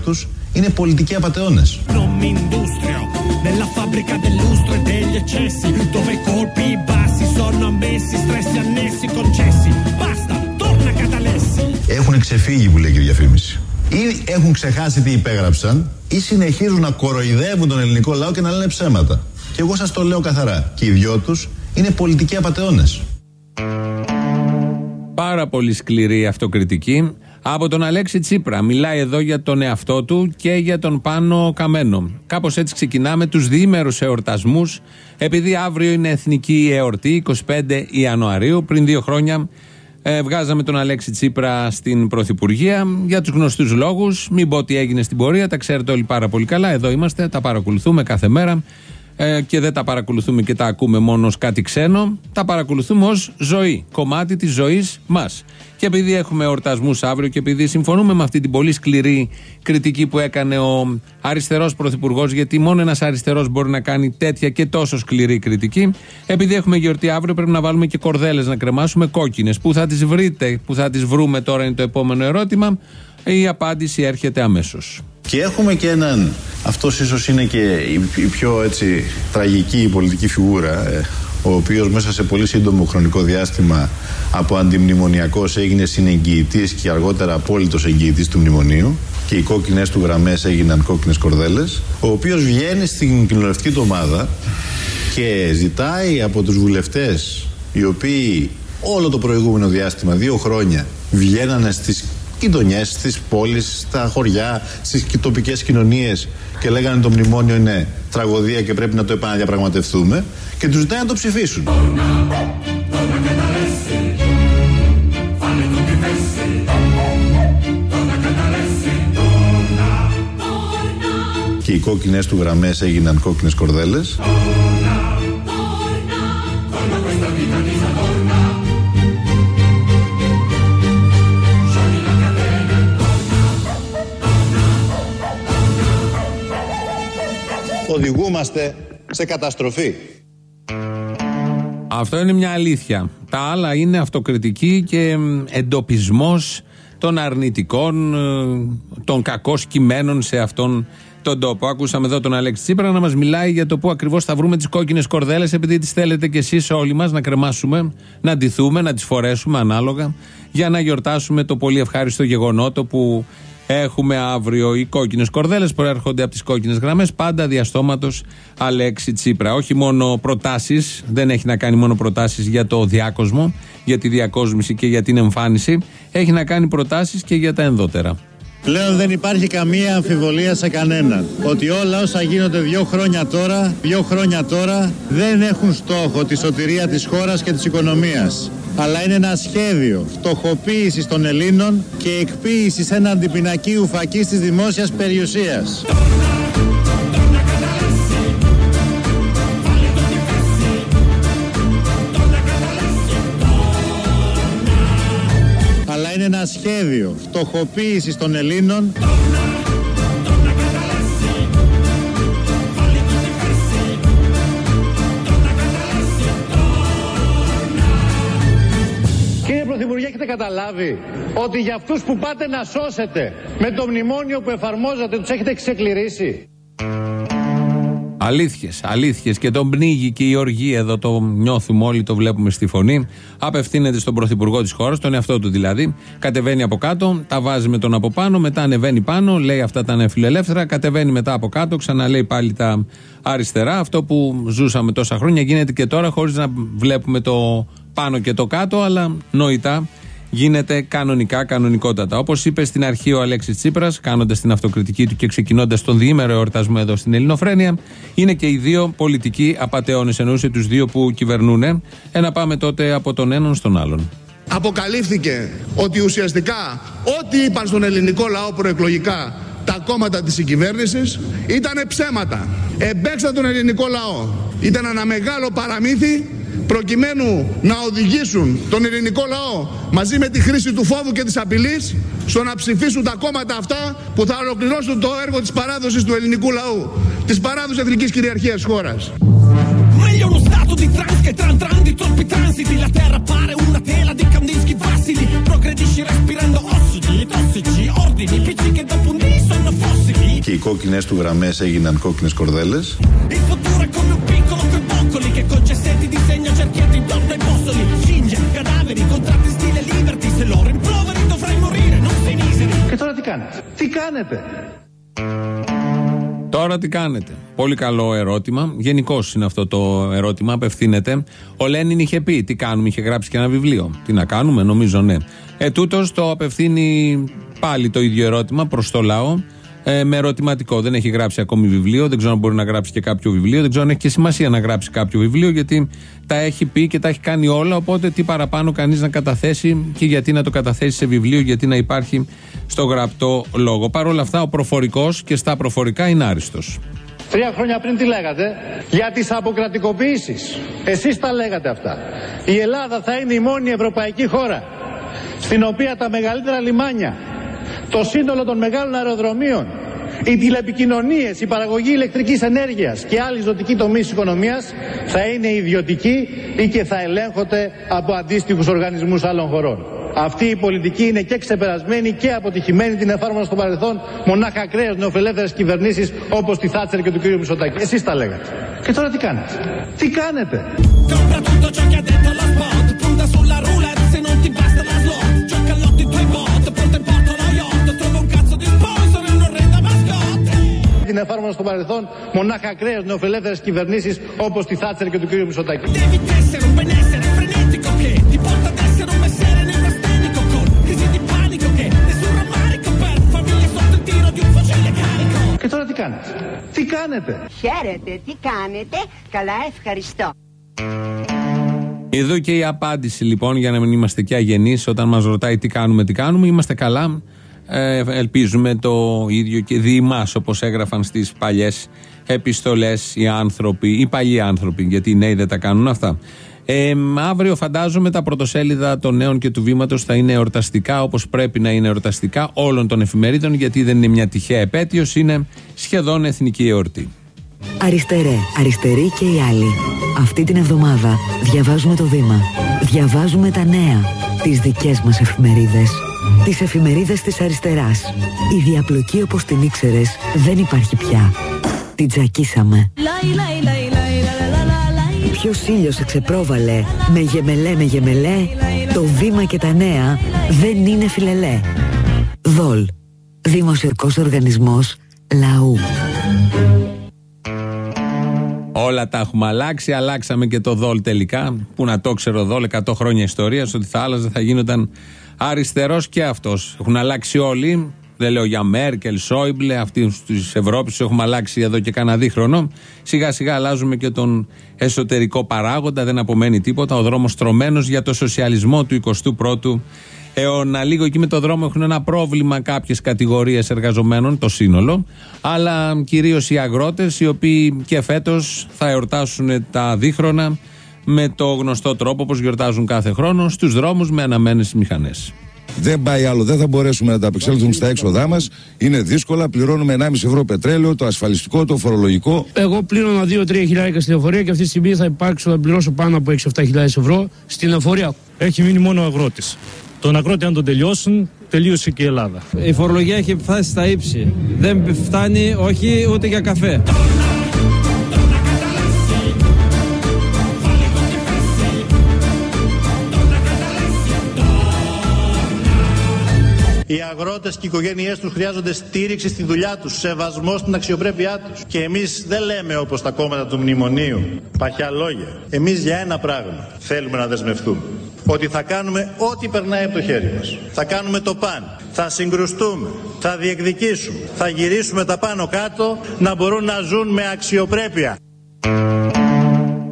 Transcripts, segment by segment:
καθαρά. Και οι δυο τους είναι πολιτικοί απαταιώνες. Nella fabbrica del lustro e degli eccessi, dove i colpi bassi sono ammessi, stressi annessi concessi. Basta, torna Catalessi. Έχουν ξεφύγει που λέει και η διαφήμισης. Ή έχουν ξεχάσει τι υπέγραψαν, ή συνεχίζουν να κοροϊδεύουν τον ελληνικό λαό και να λένε ψέματα. Και εγώ σας το λέω καθαρά. Και οι δυο τους είναι πολιτικοί απαταιώνες. Πάρα πολύ σκληρή αυτοκριτική από τον Αλέξη Τσίπρα. Μιλάει εδώ για τον εαυτό του και για τον Πάνο Καμένο. Κάπως έτσι ξεκινάμε τους διήμερους εορτασμούς, επειδή αύριο είναι εθνική εορτή, 25 Ιανουαρίου. Πριν δύο χρόνια ε, βγάζαμε τον Αλέξη Τσίπρα στην Πρωθυπουργία για τους γνωστούς λόγους. Μην πω τι έγινε στην πορεία, τα ξέρετε όλοι πάρα πολύ καλά. Εδώ είμαστε, τα παρακολουθούμε κάθε μέρα ε, και δεν τα παρακολουθούμε και τα ακούμε μόνο ως κάτι ξένο, τα παρακολουθούμε ως ζωή, κομμάτι της ζωής μας. Και επειδή έχουμε εορτασμούς αύριο και επειδή συμφωνούμε με αυτή την πολύ σκληρή κριτική που έκανε ο αριστερός πρωθυπουργός, γιατί μόνο ένας αριστερός μπορεί να κάνει τέτοια και τόσο σκληρή κριτική, επειδή έχουμε γιορτή αύριο, πρέπει να βάλουμε και κορδέλες να κρεμάσουμε κόκκινες. Πού θα τις βρείτε, πού θα τις βρούμε τώρα είναι το επόμενο ερώτημα. Η απάντηση έρχεται αμέσως. Και έχουμε και έναν, αυτός ίσως είναι και η πιο έτσι τραγική πολιτική φιγούρα, ε, ο οποίος μέσα σε πολύ σύντομο χρονικό διάστημα από αντιμνημονιακός έγινε συνεγγυητής και αργότερα απόλυτος εγγυητής του μνημονίου και οι κόκκινες του γραμμές έγιναν κόκκινες κορδέλες, ο οποίος βγαίνει στην κοινωνιστική του ομάδα και ζητάει από τους βουλευτές οι οποίοι όλο το προηγούμενο διάστημα, δύο χρόνια, βγαίνανε στις γειτονιέ, στις πόλεις, στα χωριά, στις τοπικές κοινωνίες και λέγανε το μνημόνιο είναι τραγωδία και πρέπει να το επαναδιαπραγματευτούμε και τους ζητάει να το ψηφίσουν. Και οι κόκκινες του γραμμές έγιναν κόκκινες κορδέλες. Οδηγούμαστε σε καταστροφή. Αυτό είναι μια αλήθεια. Τα άλλα είναι αυτοκριτική και εντοπισμός των αρνητικών, ε, των κακών κειμένων σε αυτόν τον τόπο. Ακούσαμε εδώ τον Αλέξη Τσίπρα να μας μιλάει για το πού ακριβώς θα βρούμε τις κόκκινες κορδέλες, επειδή τις θέλετε κι εσείς όλοι μας να κρεμάσουμε, να ντυθούμε, να τις φορέσουμε ανάλογα, για να γιορτάσουμε το πολύ ευχάριστο γεγονότο που Έχουμε αύριο οι κόκκινες κορδέλες που έρχονται από τις κόκκινες γραμμές. Πάντα διαστόματος Αλέξη Τσίπρα. Όχι μόνο προτάσεις, δεν έχει να κάνει μόνο προτάσεις για το διάκοσμο, για τη διακόσμηση και για την εμφάνιση. Έχει να κάνει προτάσεις και για τα ενδότερα. Πλέον δεν υπάρχει καμία αμφιβολία σε κανέναν ότι όλα όσα γίνονται δύο χρόνια τώρα, δύο χρόνια τώρα δεν έχουν στόχο τη σωτηρία της χώρας και της οικονομίας αλλά είναι ένα σχέδιο φτωχοποίησης των Ελλήνων και εκποίησης έναντι πινακίου φακής της δημόσιας περιουσίας. Αλλά είναι ένα σχέδιο φτωχοποίησης των Ελλήνων Πρωθυπουργέ, έχετε καταλάβει ότι για αυτούς που πάτε να σώσετε με το μνημόνιο που εφαρμόζατε τους έχετε ξεκληρίσει; Αλήθειες, αλήθειες. Και τον πνίγει και η οργή εδώ, το νιώθουμε όλοι, το βλέπουμε στη φωνή. Απευθύνεται στον πρωθυπουργό της χώρας, τον εαυτό του δηλαδή. Κατεβαίνει από κάτω, τα βάζει με τον από πάνω, μετά ανεβαίνει πάνω, λέει αυτά τα νεφιλελεύθερα, κατεβαίνει μετά από κάτω, ξαναλέει πάλι τα αριστερά. Αυτό που ζούσαμε τόσα χρόνια γίνεται και τώρα χωρίς να βλέπουμε το πάνω και το κάτω, αλλά νοητά γίνεται κανονικά, κανονικότατα. Όπως είπε στην αρχή ο Αλέξης Τσίπρας, κάνοντας την αυτοκριτική του και ξεκινώντας τον διήμερο εορτασμό εδώ στην Ελληνοφρένεια, είναι και οι δύο πολιτικοί απαταιώνες. Εννοούσε τους δύο που κυβερνούν. Ένα πάμε τότε από τον έναν στον άλλον. Αποκαλύφθηκε ότι ουσιαστικά ό,τι είπαν στον ελληνικό λαό προεκλογικά τα κόμματα της συγκυβέρνησης ήταν ψέματα. Εμπέξαν τον ελληνικό λαό. Ήταν ένα μεγάλο παραμύθι προκειμένου να οδηγήσουν τον ελληνικό λαό μαζί με τη χρήση του φόβου και της απειλής στο να ψηφίσουν τα κόμματα αυτά που θα ολοκληρώσουν το έργο της παράδοσης του ελληνικού λαού, της παράδοσης εθνικής κυριαρχίας χώρας. Meglio uno stato di trans che tran tran di troppi transiti La terra pare una tela di Kandinsky vassili Progredisci respirando ossidi, tossici, immagini, PC che dopo un dì sono fossili. Και οι κόκκινες του γραμμές έγιναν κόκκινες κορδέλες. Il futuro è come un piccolo boccoli che con cessetti disegna cerchiati intorno ai postoli. Scinge, cadaveri, contratti stile liberty. Se loro rimproveri dovrai morire, non sei miseri. Και τώρα τι κάνετε. Τι κάνετε. Τώρα τι κάνετε; Πολύ καλό ερώτημα. Γενικώ είναι αυτό το ερώτημα. Απευθύνεται. Ο Λένιν είχε πει τι κάνουμε, είχε γράψει και ένα βιβλίο. Τι να κάνουμε, νομίζω ναι. Ε, τούτος το απευθύνει πάλι το ίδιο ερώτημα προς το λαό ε, με ερωτηματικό. Δεν έχει γράψει ακόμη βιβλίο, δεν ξέρω αν μπορεί να γράψει και κάποιο βιβλίο, δεν ξέρω αν έχει και σημασία να γράψει κάποιο βιβλίο, γιατί τα έχει πει και τα έχει κάνει όλα. Οπότε τι παραπάνω κανείς να καταθέσει και γιατί να το καταθέσει σε βιβλίο, γιατί να υπάρχει στο γραπτό λόγο. Παρ' όλα αυτά, ο προφορικός και στα προφορικά είναι άριστος. Τρία χρόνια πριν τι λέγατε; Για τις αποκρατικοποιήσεις. Εσείς τα λέγατε αυτά. Η Ελλάδα θα είναι η μόνη ευρωπαϊκή χώρα στην οποία τα μεγαλύτερα λιμάνια το σύνολο των μεγάλων αεροδρομίων, οι τηλεπικοινωνίες, η παραγωγή ηλεκτρικής ενέργειας και άλλοι ζωτικοί τομείς της οικονομίας θα είναι ιδιωτικοί ή και θα ελέγχονται από αντίστοιχους οργανισμούς άλλων χωρών. Αυτή η πολιτική είναι και ξεπερασμένη και αποτυχημένη. Την εφάρμοσα στο παρελθόν μονάχα ακραίες νεοφιλελεύθερε κυβερνήσεις όπως τη Θάτσερ και του κ. Μισοτάκη. Εσείς τα λέγατε. Και τώρα τι κάνετε; Τι κάνετε; Την εφάρμοσα στο παρελθόν μονάχα ακραίε νεοφιλελεύθερε κυβερνήσεις όπως τη Θάτσερ και του κ. Μισοτάκη. Και τώρα τι κάνετε; Τι κάνετε; Χαίρετε, τι κάνετε; Καλά, ευχαριστώ. Εδώ και η απάντηση λοιπόν για να μην είμαστε και αγενείς όταν μας ρωτάει τι κάνουμε, τι κάνουμε. Είμαστε καλά ε, ελπίζουμε το ίδιο και διημάς όπως έγραφαν στις παλιές επιστολές οι άνθρωποι, οι παλιοί άνθρωποι γιατί οι νέοι δεν τα κάνουν αυτά ε, αύριο φαντάζομαι τα πρωτοσέλιδα των νέων και του βήματος θα είναι εορταστικά όπως πρέπει να είναι εορταστικά όλων των εφημερίδων γιατί δεν είναι μια τυχαία επέτειος είναι σχεδόν εθνική εορτή Αριστερέ, αριστερή και οι άλλοι. Αυτή την εβδομάδα διαβάζουμε το Βήμα. Διαβάζουμε τα νέα. Τις δικές μας εφημερίδες. Τις εφημερίδες της αριστεράς. Η διαπλοκή όπως την ήξερες δεν υπάρχει πια. Την τζακίσαμε. Ποιος ήλιος εξεπρόβαλε με γεμελέ με γεμελέ το βήμα και τα νέα δεν είναι φιλελέ. Δόλ. Δημοσιορκός οργανισμός λαού. Όλα τα έχουμε αλλάξει. Αλλάξαμε και το δόλ τελικά. Πού να το ξέρω δόλ, 100 χρόνια ιστορίας. Ότι θα άλλαζε, θα γίνονταν αριστερός και αυτός. Έχουν αλλάξει όλοι. Δεν λέω για Μέρκελ, Σόιμπλε, αυτοί τη Ευρώπης του έχουμε αλλάξει εδώ και κανένα δίχρονο. Σιγά σιγά αλλάζουμε και τον εσωτερικό παράγοντα, δεν απομένει τίποτα. Ο δρόμος τρωμένο για το σοσιαλισμό του 21ου αιώνα. Λίγο εκεί με το δρόμο έχουν ένα πρόβλημα κάποιες κατηγορίες εργαζομένων, το σύνολο. Αλλά κυρίως οι αγρότες, οι οποίοι και φέτος θα εορτάσουν τα δίχρονα με το γνωστό τρόπο όπως γιορτάζουν κάθε χρόνο στους δρόμους με αναμένες μηχανές. Δεν πάει άλλο, δεν θα μπορέσουμε να τα απεξέλθουμε στα έξοδά μας. Είναι δύσκολα. Πληρώνουμε 1,5 ευρώ πετρέλαιο, το ασφαλιστικό, το φορολογικό. Εγώ πλήρωνα 2-3 χιλιάρικα στη λεωφορεία και αυτή τη στιγμή θα υπάρξω να πληρώσω πάνω από 6-7 χιλιάδες ευρώ στην λεωφορεία. Έχει μείνει μόνο ο αγρότης. Τον αγρότη, αν τον τελειώσουν, τελείωσε και η Ελλάδα. Η φορολογία έχει φτάσει στα ύψη. Δεν φτάνει, όχι ούτε για καφέ. Οι αγρότες και οι οικογένειές τους χρειάζονται στήριξη στη δουλειά τους, σεβασμό στην αξιοπρέπειά τους. Και εμείς δεν λέμε όπως τα κόμματα του μνημονίου, παχιά λόγια. Εμείς για ένα πράγμα θέλουμε να δεσμευτούμε. Ότι θα κάνουμε ό,τι περνάει από το χέρι μας. Θα κάνουμε το παν. Θα συγκρουστούμε. Θα διεκδικήσουμε. Θα γυρίσουμε τα πάνω κάτω να μπορούν να ζουν με αξιοπρέπεια.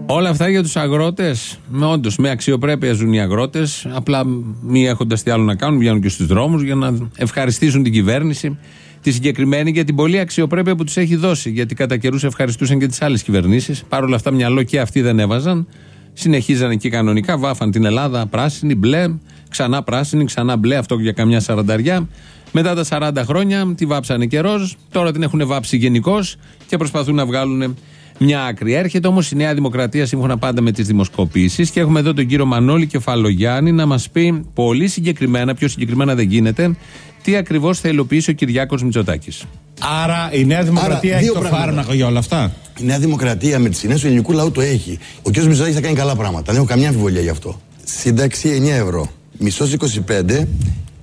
Όλα αυτά για τους αγρότες. Με όντως, με αξιοπρέπεια ζουν οι αγρότες. Απλά μη έχοντας τι άλλο να κάνουν, βγαίνουν και στους δρόμους για να ευχαριστήσουν την κυβέρνηση, τη συγκεκριμένη, για την πολλή αξιοπρέπεια που τους έχει δώσει. Γιατί κατά καιρούς ευχαριστούσαν και τις άλλες κυβερνήσεις. Παρ' όλα αυτά, μυαλό και αυτοί δεν έβαζαν. Συνεχίζαν εκεί κανονικά, βάφαν την Ελλάδα πράσινη, μπλε, ξανά πράσινη, ξανά μπλε, αυτό για καμιά σαρανταριά. Μετά τα 40 χρόνια τη βάψανε και ροζ, τώρα την έχουν βάψει γενικώς και προσπαθούν να βγάλουν μια άκρη. Έρχεται όμως η Νέα Δημοκρατία σύμφωνα πάντα με τις δημοσκοπήσεις και έχουμε εδώ τον κύριο Μανώλη Κεφαλογιάννη να μας πει πολύ συγκεκριμένα, πιο συγκεκριμένα δεν γίνεται, τι ακριβώς θα υλοποιήσει ο Κυριάκος Μητσοτάκης. Άρα η Νέα Δημοκρατία Άρα, έχει δύο το πράγματα. φάρμακο για όλα αυτά; Η Νέα Δημοκρατία με τις συνέσει του ελληνικού λαού το έχει. Ο κ. Μητσοτάκης θα κάνει καλά πράγματα. Δεν έχω καμιά αμφιβολία γι' αυτό. Σύνταξη 9 ευρώ. Μισθό 25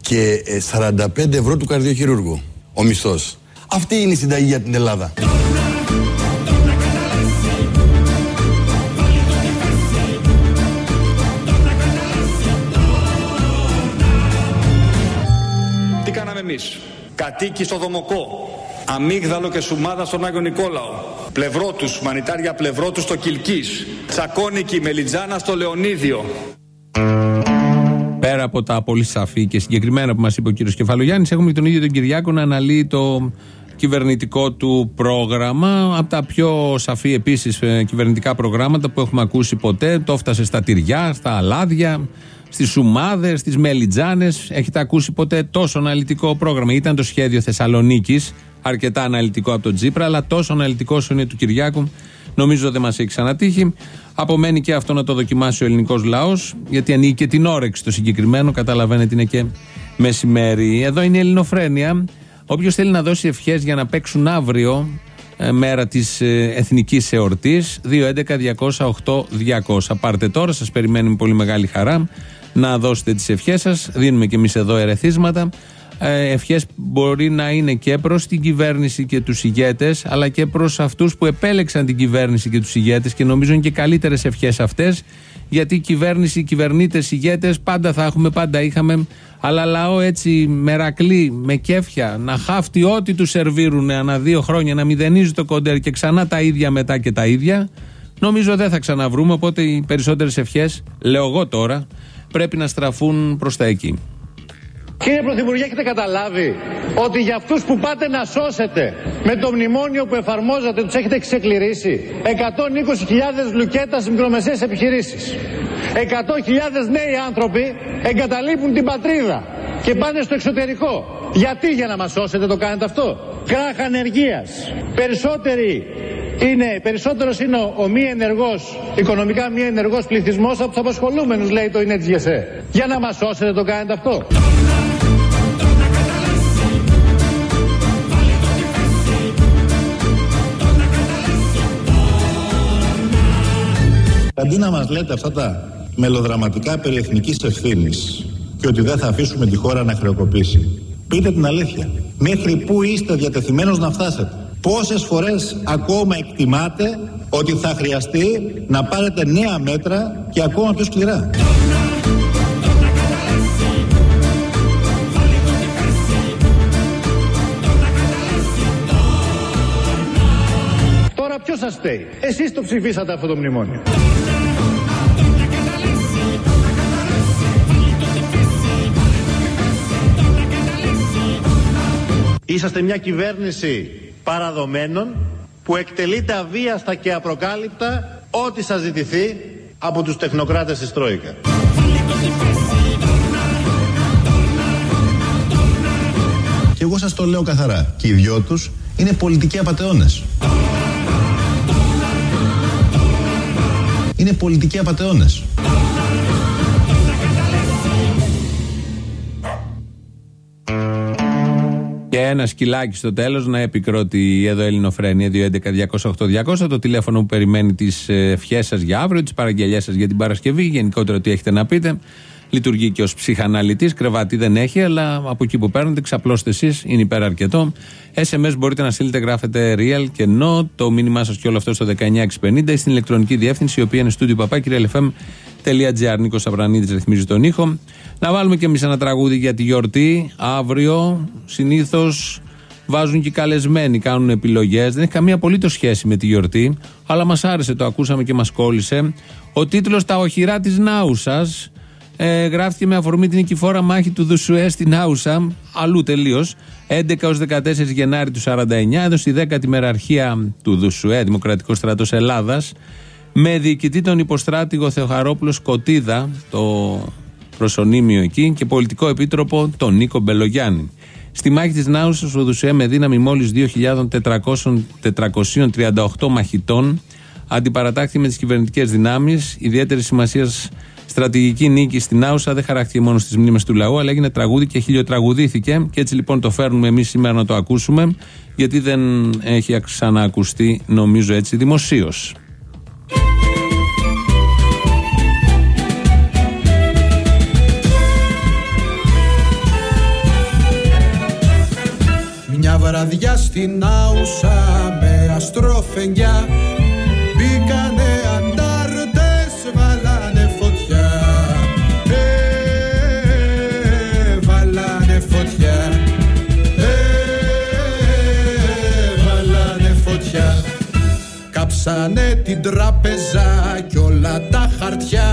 και ε, 45 ευρώ του καρδιοχειρούργου. Ο μισθός. Αυτή είναι η συνταγή για την Ελλάδα. Τι κάναμε εμείς. Κατοίκοι στο Δομοκό. Αμύγδαλο και Σουμάδα στον Άγιο Νικόλαο. Πλευρό τους, μανιτάρια πλευρό τους στο Κιλκής. Τσακώνικη Μελιτζάνα στο Λεωνίδιο. Πέρα από τα πολύ σαφή και συγκεκριμένα που μας είπε ο κύριος Κεφαλογιάννης, έχουμε και τον ίδιο τον Κυριάκο να αναλύει το κυβερνητικό του πρόγραμμα. Από τα πιο σαφή επίσης κυβερνητικά προγράμματα που έχουμε ακούσει ποτέ. Το έφτασε στα τυριά, στα αλάδια, στις σουμάδες, στις μελιτζάνες. Έχετε ακούσει ποτέ τόσο αναλυτικό πρόγραμμα. Ήταν το σχέδιο Θεσσαλονίκης, αρκετά αναλυτικό από τον Τζίπρα, αλλά τόσο αναλυτικό όσο είναι του Κυριάκου, νομίζω δεν μας έχει ξανατύχει. Απομένει και αυτό να το δοκιμάσει ο ελληνικός λαός, γιατί ανοίγει και την όρεξη το συγκεκριμένο. Καταλαβαίνετε, είναι και μεσημέρι. Εδώ είναι η Ελληνοφρένεια. Όποιος θέλει να δώσει ευχές για να παίξουν αύριο, ε, μέρα της εθνικής εορτής, 211-208-200. Πάρτε τώρα, σας περιμένουμε πολύ μεγάλη χαρά να δώσετε τις ευχές σας. Δίνουμε και εμείς εδώ ερεθίσματα. Ε, Ευχές μπορεί να είναι και προς την κυβέρνηση και τους ηγέτες, αλλά και προς αυτούς που επέλεξαν την κυβέρνηση και τους ηγέτες. Και νομίζω είναι και καλύτερες ευχές αυτές, γιατί κυβέρνηση, οι κυβερνήτες, ηγέτες πάντα θα έχουμε, πάντα είχαμε. Αλλά λαό έτσι μερακλή, με κέφια, να χάφτει ό,τι τους σερβίρουν ανά δύο χρόνια, να μηδενίζει το κοντέρ και ξανά τα ίδια μετά και τα ίδια. Νομίζω δεν θα ξαναβρούμε. Οπότε οι περισσότερες ευχές, λέω εγώ τώρα, πρέπει να στραφούν προς τα εκεί. Κύριε Πρωθυπουργέ, έχετε καταλάβει ότι για αυτούς που πάτε να σώσετε με το μνημόνιο που εφαρμόζατε τους έχετε ξεκληρίσει 120.000 λουκέτας στις μικρομεσαίες επιχειρήσεις. 100.000 νέοι άνθρωποι εγκαταλείπουν την πατρίδα και πάνε στο εξωτερικό. Γιατί για να μας σώσετε το κάνετε αυτό; Κράχ ανεργίας. Περισσότεροι είναι, περισσότερος είναι ο, ο μη ενεργός, οικονομικά μη ενεργός πληθυσμός από τους απασχολούμενους λέει το είναι ΓΕΣΕ. Για να μας σώσετε το κάνετε αυτό. Αντί να μας λέτε αυτά τα μελοδραματικά περί εθνικής ευθύνης και ότι δεν θα αφήσουμε τη χώρα να χρεοκοπήσει, πείτε την αλήθεια. Μέχρι πού είστε διατεθειμένος να φτάσετε; Πόσες φορές ακόμα εκτιμάτε ότι θα χρειαστεί να πάρετε νέα μέτρα και ακόμα πιο σκληρά; Τώρα ποιος σας φταίει. Εσείς το ψηφίσατε αυτό το μνημόνιο. Είσαστε μια κυβέρνηση παραδομένων που εκτελείται αβίαστα και απροκάλυπτα ό,τι σας ζητηθεί από τους τεχνοκράτες της Τρόικα. Και εγώ σας το λέω καθαρά. Και οι δυο τους είναι πολιτικοί απατεώνες. Είναι πολιτικοί απατεώνες. Ένα σκυλάκι στο τέλος να επικρότει εδώ Ελληνοφρένια 211-208-200 το τηλέφωνο που περιμένει τις ευχές σας για αύριο, τις παραγγελίε σας για την Παρασκευή, γενικότερα τι έχετε να πείτε. Λειτουργεί και ως ψυχαναλυτής, κρεβάτι δεν έχει, αλλά από εκεί που παίρνετε, ξαπλώστε εσείς, είναι υπεραρκετό. SMS μπορείτε να στείλετε, γράφετε real και no, το μήνυμά σας και όλο αυτό στο 19650 ή στην ηλεκτρονική διεύθυνση, η οποία είναι στούντιο παπάκυριαλεφm.gr. Νίκος Σαβρανίδη ρυθμίζει τον ήχο. Να βάλουμε και εμείς ένα τραγούδι για τη γιορτή. Αύριο συνήθως βάζουν και οι καλεσμένοι, κάνουν επιλογές. Δεν έχει καμία απολύτως σχέση με τη γιορτή, αλλά μας άρεσε, το ακούσαμε και μας κόλλησε. Ο τίτλος Τα οχυρά της Νάουσα ε, γράφτηκε με αφορμή την νικηφόρα μάχη του Δουσουέ στην Άουσα, αλλού τελείως, 11 ως 14 Γενάρη του 49, έδωσε η 10η μεραρχία του Δουσουέ, Δημοκρατικός Στρατός Ελλάδας, με διοικητή τον υποστράτηγο Θεοχαρόπουλος Σκοτίδα, το προσωνύμιο εκεί, και πολιτικό επίτροπο τον Νίκο Μπελογιάννη. Στη μάχη της Νάουσας, ο Δουσέ με δύναμη μόλις 2.438 μαχητών αντιπαρατάχθη με τις κυβερνητικές δυνάμεις. Ιδιαίτερης σημασίας στρατηγική νίκη στην Άουσα δεν χαρακτήθηκε μόνο στις μνήμες του λαού, αλλά έγινε τραγούδι και χιλιοτραγουδήθηκε. Και έτσι λοιπόν το φέρνουμε εμείς σήμερα να το ακούσουμε, γιατί δεν έχει ξαναακουστεί, νομίζω έτσι, δημοσίως. Μια βραδιά στην Άουσα με αστροφενιά την τράπεζα κι όλα τα χαρτιά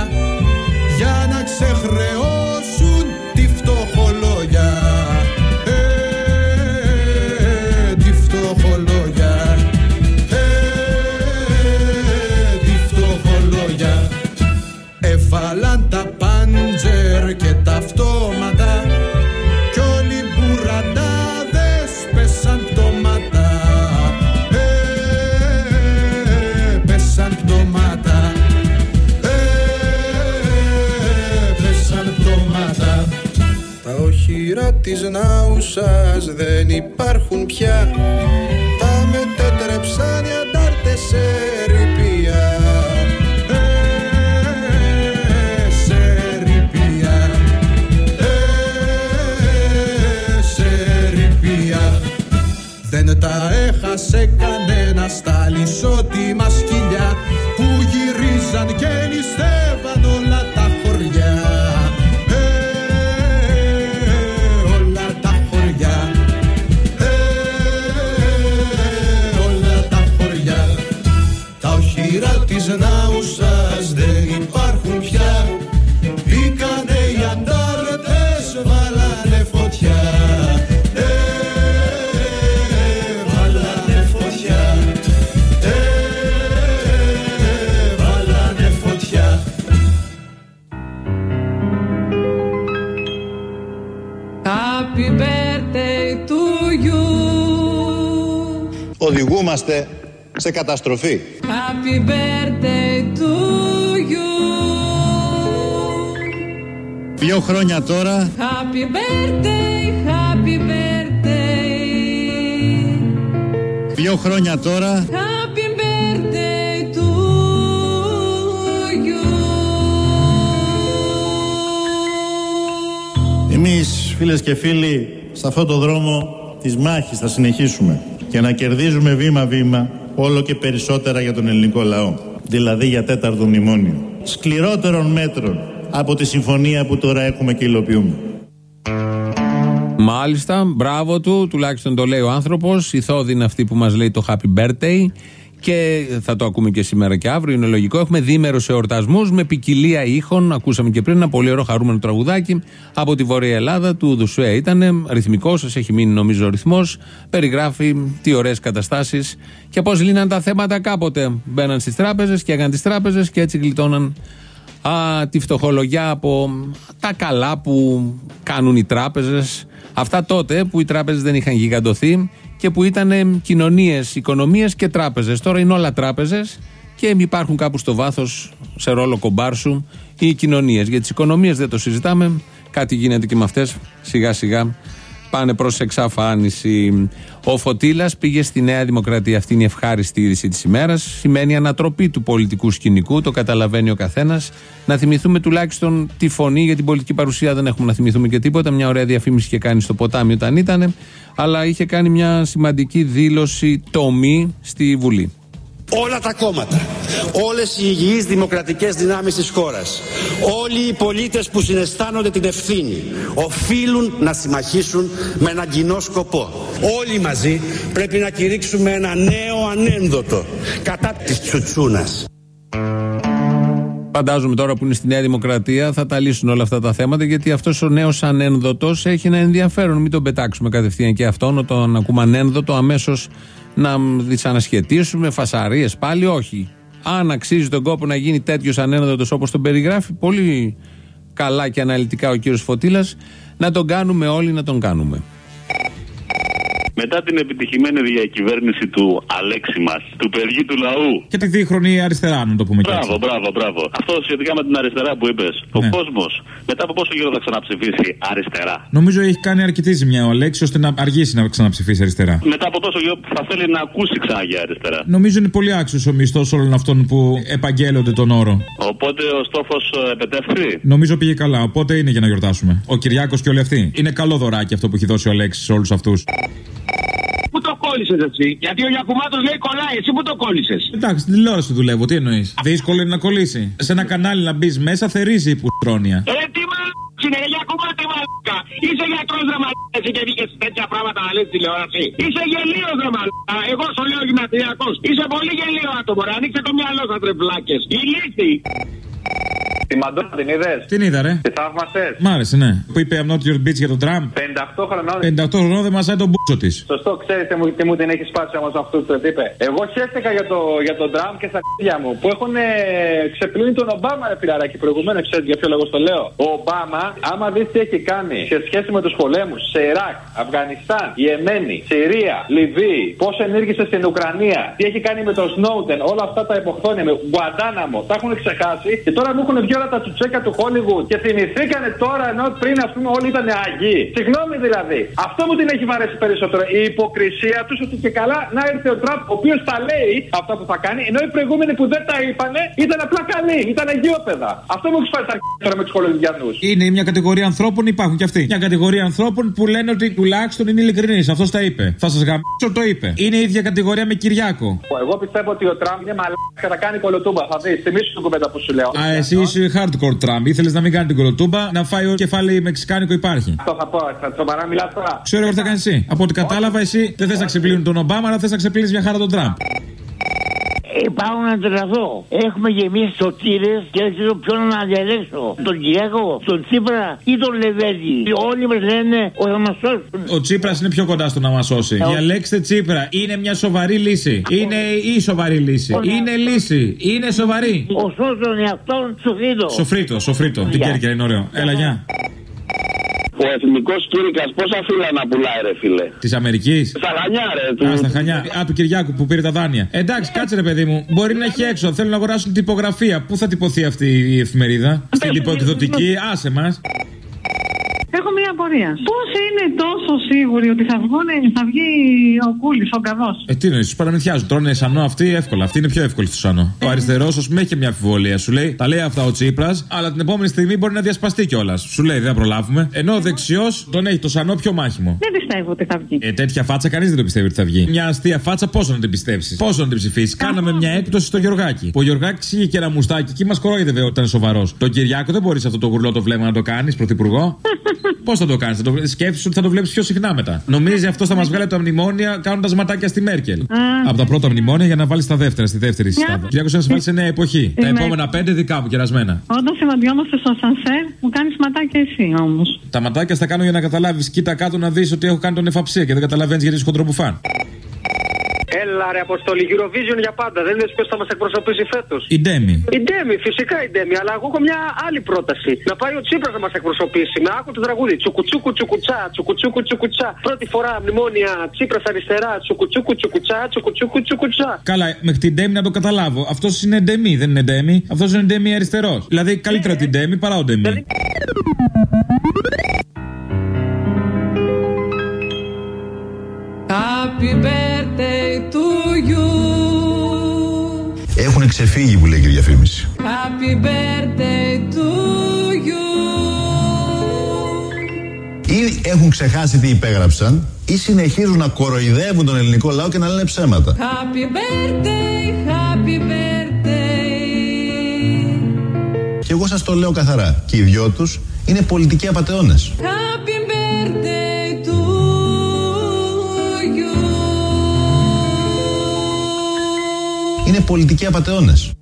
της Νάουσας δεν υπάρχουν πια. Τα μετέτρεψαν οι αντάρτες σε ρηπία. Ε, σε ρηπία. Ε, σε ρηπία. Δεν τα έχασε κανένα στα λισότιμα σκυλιά που γυρίζαν και νηστεύαν Οδηγούμαστε σε καταστροφή. Happy birthday to you. Δύο χρόνια τώρα Happy birthday, happy birthday. Δύο χρόνια τώρα Happy birthday to you. Εμείς φίλες και φίλοι σε αυτό το δρόμο της μάχης θα συνεχίσουμε και να κερδίζουμε βήμα-βήμα όλο και περισσότερα για τον ελληνικό λαό. Δηλαδή για τέταρτο μνημόνιο. Σκληρότερων μέτρων από τη συμφωνία που τώρα έχουμε και υλοποιούμε. Μάλιστα, μπράβο του, τουλάχιστον το λέει ο άνθρωπος. Η Θόδη είναι αυτή που μας λέει το happy birthday. Και θα το ακούμε και σήμερα και αύριο, είναι λογικό. Έχουμε δίμερους εορτασμούς με ποικιλία ήχων. Ακούσαμε και πριν ένα πολύ ωραίο χαρούμενο τραγουδάκι από τη Βόρεια Ελλάδα του Δουσουέ. Ήταν ρυθμικός, σα έχει μείνει νομίζω ο ρυθμός. Περιγράφει τι ωραίες καταστάσεις και πώς λύναν τα θέματα κάποτε. Μπαίναν στις τράπεζες και έκαναν τις τράπεζες και έτσι γλιτώναν α, τη φτωχολογιά από τα καλά που κάνουν οι τράπεζες αυτά τότε που οι τράπεζες δεν είχαν γιγαντωθεί και που ήταν κοινωνίες, οικονομίες και τράπεζες. Τώρα είναι όλα τράπεζες και υπάρχουν κάπου στο βάθος σε ρόλο κομπάρσου οι κοινωνίες. Για τις οικονομίες δεν το συζητάμε. Κάτι γίνεται και με αυτές σιγά σιγά πάνε προς εξαφάνιση. Ο Φωτήλα πήγε στη Νέα Δημοκρατία. Αυτή είναι η ευχάριστη είδηση της ημέρας. Σημαίνει ανατροπή του πολιτικού σκηνικού, το καταλαβαίνει ο καθένας. Να θυμηθούμε τουλάχιστον τη φωνή για την πολιτική παρουσία. Δεν έχουμε να θυμηθούμε και τίποτα. Μια ωραία διαφήμιση είχε κάνει στο ποτάμι όταν ήταν. Αλλά είχε κάνει μια σημαντική δήλωση τομή στη Βουλή. Όλα τα κόμματα, όλες οι υγιείς δημοκρατικές δυνάμεις της χώρας, όλοι οι πολίτες που συναισθάνονται την ευθύνη, οφείλουν να συμμαχίσουν με έναν κοινό σκοπό. Όλοι μαζί πρέπει να κηρύξουμε ένα νέο ανένδοτο κατά της τσουτσούνας. Φαντάζομαι τώρα που είναι στη Νέα Δημοκρατία θα τα λύσουν όλα αυτά τα θέματα γιατί αυτός ο νέος ανένδοτος έχει ένα ενδιαφέρον. Μην τον πετάξουμε κατευθείαν και αυτόν, όταν ακούμε ανένδοτο αμέσως να δυσανασχετήσουμε, φασαρίες πάλι, όχι. Αν αξίζει τον κόπο να γίνει τέτοιος ανένδοτο όπως τον περιγράφει, πολύ καλά και αναλυτικά ο κύριος Φωτήλα, να τον κάνουμε όλοι να τον κάνουμε. Μετά την επιτυχημένη διακυβέρνηση του Αλέξη μας, του παιδιού του λαού. Και τη δίχρονη αριστερά, να το πούμε και Μπράβο, έτσι. μπράβο, μπράβο. Αυτό σχετικά με την αριστερά που είπες. Ο Ναι. κόσμος μετά από πόσο καιρό θα ξαναψηφίσει αριστερά; Νομίζω έχει κάνει αρκετή ζημιά ο Αλέξης ώστε να αργήσει να ξαναψηφίσει αριστερά. Μετά από τόσο καιρό θα θέλει να ακούσει ξανά για αριστερά. Νομίζω είναι πολύ άξιος ο μισθός όλων αυτών που επαγγέλλονται τον όρο. Οπότε ο στόχος επετεύχθη; Νομίζω πήγε καλά, οπότε είναι για να γιορτάσουμε. Ο Κυριάκος και όλοι αυτοί. Είναι καλό δωράκι αυτό που έχει δώσει ο Αλέξης σε όλους αυτούς. Πού το κόλλησες εσύ, Γιατί ο Γιακουμάτος λέει κολλάει, εσύ πού το κόλλησες; Εντάξει, στην τηλεόραση δουλεύω, τι εννοείς; Δύσκολο είναι να κολλήσει. Σε ένα κανάλι να μπεις μέσα θερίζει η πουστρόνια. Ε, τι μαλάκα είναι, ρε Γιακουμάτε μαλάκα. Είσαι γιατρός ρε μαλάκα, εσύ και βγήκες τέτοια πράγματα να λες τηλεόραση. Είσαι γελίος ρε μαλάκα. Εγώ σου λέω γυμναστηριακός. Είσαι πολύ γελίο άτομο, ρε. Ανοίξτε το μυαλό σας, ρε βλάκε. Ηλίθι. Τη Μαντόνα την είδες; Την είδα, ρε. Τη θαύμασες; Μ' άρεσε, ναι. Που είπε I'm not your bitch για τον Τραμπ. 58 χρονών. 58 χρονών δεν μασάει τον μπούτσο της. Σωστό, ξέρετε μου, τι μου την έχει σπάσει όμως αυτό που το είπε. Εγώ χαίρεστηκα για, το, για τον Τραμπ και στα κ***ια μου που έχουν ε, ξεπλύνει τον Ομπάμα, ρε φιλαράκι. Προηγουμένως, ξέρετε για ποιο λόγο το λέω. Ο Ομπάμα, άμα δεις τι έχει κάνει σε σχέση με τους πολέμους σε Ιράκ, Αφγανιστάν, Ιεμένη, Συρία, Λιβύη, πώς ενήργησε στην Ουκρανία, τι έχει κάνει με τον Σνόουτεν, όλα αυτά τα υποχθόνια με Γκουαντάναμο, τα έχουν ξεχάσει και τώρα μου έχουν βγει όλα τα τσουτσέκα του Χόλιγουτ και θυμηθήκανε τώρα ενώ πριν ας πούμε όλοι ήταν αγίοι. Συγγνώμη δηλαδή. Αυτό μου την έχει βαρέσει περισσότερο. Η υποκρισία τους ότι και καλά να ήρθε ο Τραμπ, ο οποίος τα λέει αυτά που θα κάνει, ενώ οι προηγούμενοι που δεν τα είπανε ήταν απλά καλοί, ήταν αγιόπεδα. Αυτό μου έχει φάει τα αρχίδια τώρα με τους Χολιγιανού. Είναι μια κατηγορία ανθρώπων, υπάρχουν και αυτοί. Μια κατηγορία ανθρώπων που λένε ότι τουλάχιστον είναι ειλικρινή. Αυτός τα είπε. Θα σας γαμίσω, το είπε. Είναι η ίδια κατηγορία με Κυριάκο. Εγώ πιστεύω ότι ο Τραμπ είναι μαλάκα και θα κάνει κολοτούμπα. Θα δεις, θυμίσου την κουβέντα που σου λέω. Α, εσύ είσαι hardcore Trump. Ήθελες να μην κάνει την κολοτούμπα, να φάει ό,τι κεφάλι μεξικάνικο υπάρχει. Αυτό θα πω, θα σοβαρά μιλάς τώρα. Ξέρω εγώ τι θα κάνεις εσύ. Από ό,τι κατάλαβα, εσύ δεν θες να ξεπλύνει τον Ομπάμα, αλλά θες να ξεπλύνεις μια χαρά τον Τραμπ. Ε, πάω να τρελαθώ. Έχουμε γεμίσει σωτήρε και δεν ξέρω ποιον να διαλέξω. Τον Κυριακό, τον Τσίπρα ή τον Λεβέντη. Όλοι μας λένε ότι θα μας σώσουν. Ο Τσίπρας είναι πιο κοντά στο να μας σώσει. Ε, ο- Διαλέξτε Τσίπρα. Είναι μια σοβαρή λύση. Είναι η σοβαρή λύση. Είναι λύση. Είναι σοβαρή. Ο σώσον εαυτόν σοφρίτο. Σοφρίτο, σοφρίτο. Την κέρκυρα είναι ωραίο. Έλα, γεια. Ο εθνικός κήρυκας πόσα φύλλα να πουλάει, ρε φίλε; Της Αμερικής; Στα χανιά, ρε. Α, στα χανιά. Α, του Κυριάκου που πήρε τα δάνεια. Εντάξει, κάτσε ρε παιδί μου. Μπορεί να έχει έξω. Θέλουν να αγοράσουν τυπογραφία. Πού θα τυπωθεί αυτή η εφημερίδα; Στην τυποεκδοτική. Άσε μας. Έχω μία απορία. Πώς είναι τόσο σίγουροι ότι θα, βγουνε, θα βγει ο Κούλης, ο καδό. Ε, τι είναι, τους παραμυθιάζουν. Τρώνε σανό αυτή εύκολα. Αυτή είναι πιο εύκολη στο σανό. Ο αριστερός, α πούμε, έχει και μια αμφιβολία. Σου λέει, τα λέει αυτά ο Τσίπρας, αλλά την επόμενη στιγμή μπορεί να διασπαστεί κιόλας. Σου λέει, δεν θα προλάβουμε. Ενώ ο δεξιός τον έχει το σανό πιο μάχημο. Δεν πιστεύω ότι θα βγει. Ε, τέτοια φάτσα κανείς δεν το πιστεύει ότι θα βγει. Μια αστεία φάτσα πόσο να την πιστέψεις; Πόσο να την ψηφίσεις; Κάναμε μια έκπτωση στο Γιωργάκι. Που ο Γιωργάκι είχε και ένα μουστάκι και μας κορόιδευε όταν είναι σοβαρός. Το Κυριάκο δεν μπορείς αυτό το γουρλό το βλέμμα να το κάνεις, πρωθυπουργό. Πώς θα το κάνεις, θα το... σκέφτεσαι ότι θα το βλέπεις πιο συχνά μετά. Νομίζει αυτό θα μας βγάλει από τα μνημόνια κάνοντας ματάκια στη Μέρκελ. Από τα πρώτα μνημόνια για να βάλεις τα δεύτερα, στη δεύτερη συστάδα. Ο Κυριάκο θα σε βάλεις σε νέα εποχή. Τα Είναι- επόμενα πέντε δικά μου κερασμένα. Όταν συναντιόμαστε στο σανσέρ, μου κάνεις ματάκια εσύ όμως. Τα ματάκια στα κάνω για να καταλάβεις. Κοίτα κάτω να δεις ότι έχω κάνει τον εφαψία και δεν καταλαβαίνεις γιατί είσαι χοντρομπουφάν. Έλα ρε Αποστολή, Eurovision για πάντα. Δεν είναι ποιος θα μας εκπροσωπήσει φέτος. Η Ντέμι. Η Ντέμι, φυσικά η Ντέμι. Αλλά εγώ έχω μια άλλη πρόταση. Να πάει ο Τσίπρας να μας εκπροσωπήσει. Με άκου το τραγούδι. Τσουκουτσούκου τσουκουτσά, τσουκουτσούκου τσουκουτσά. Πρώτη φορά μνημόνια Τσίπρας αριστερά. Τσουκουτσούκου τσουκουτσά, τσουκουτσούκου τσουκουτσά. Καλά, μέχρι την Ντέμι να το καταλάβω. Αυτός είναι Ντέμι, δεν είναι Ντέμι. Αυτός είναι Ντέμι αριστερός. Δηλαδή καλύτερα την Ντέμι παρά ο Ντέμι. Happy birthday ξεφύγει που λέει και η διαφήμισης. Happy birthday to you. Ή έχουν ξεχάσει τι υπέγραψαν, ή συνεχίζουν να κοροϊδεύουν τον ελληνικό λαό και να λένε ψέματα. Happy birthday, happy birthday. Και εγώ σας το λέω καθαρά. Και οι δυο τους είναι πολιτικοί απατεώνες. Happy birthday Είναι πολιτικοί απατεώνες.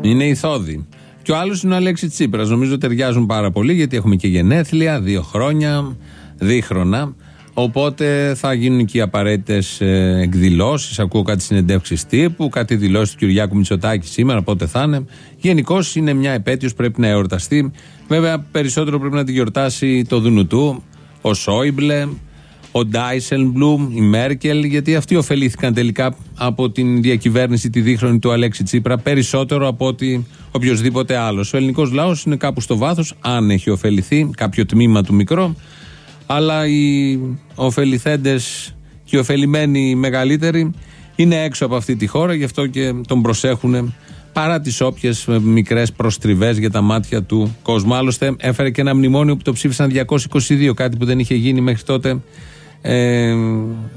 Είναι ηθόδη. Και ο άλλος είναι ο Αλέξη Τσίπρας. Νομίζω ταιριάζουν πάρα πολύ γιατί έχουμε και γενέθλια, δύο χρόνια, δίχρονα. Οπότε θα γίνουν και οι απαραίτητες εκδηλώσεις. Ακούω κάτι συνεντεύξεις τύπου, κάτι δηλώσεις του Κυριάκου Μητσοτάκη σήμερα, πότε θα είναι. Γενικώς είναι μια επέτειος, πρέπει να εορταστεί. Βέβαια, περισσότερο πρέπει να τη γιορτάσει το Δουνουτού, ο Σόιμπλε, ο Ντάισελμπλουμ, η Μέρκελ, γιατί αυτοί ωφελήθηκαν τελικά από την διακυβέρνηση τη δίχρονη του Αλέξη Τσίπρα περισσότερο από ότι οποιοδήποτε άλλος. Ο ελληνικός λαός είναι κάπου στο βάθος, αν έχει ωφεληθεί, κάποιο τμήμα του μικρό, αλλά οι ωφεληθέντες και οι ωφελημένοι μεγαλύτεροι είναι έξω από αυτή τη χώρα, γι' αυτό και τον προσέχουν παρά τις όποιες μικρές προστριβές για τα μάτια του κόσμου. Άλλωστε, έφερε και ένα μνημόνιο που το ψήφισαν 222, κάτι που δεν είχε γίνει μέχρι τότε. Ε,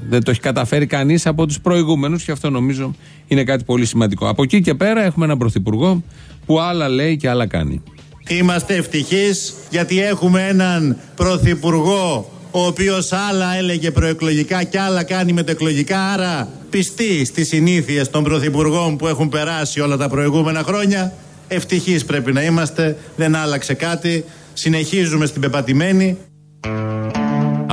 δεν το έχει καταφέρει κανείς από τους προηγούμενους και αυτό νομίζω είναι κάτι πολύ σημαντικό. Από εκεί και πέρα έχουμε έναν πρωθυπουργό που άλλα λέει και άλλα κάνει. Είμαστε ευτυχείς γιατί έχουμε έναν πρωθυπουργό ο οποίος άλλα έλεγε προεκλογικά και άλλα κάνει μετεκλογικά άρα πιστή στις συνήθειες των πρωθυπουργών που έχουν περάσει όλα τα προηγούμενα χρόνια ευτυχείς πρέπει να είμαστε δεν άλλαξε κάτι συνεχίζουμε στην πεπατημένη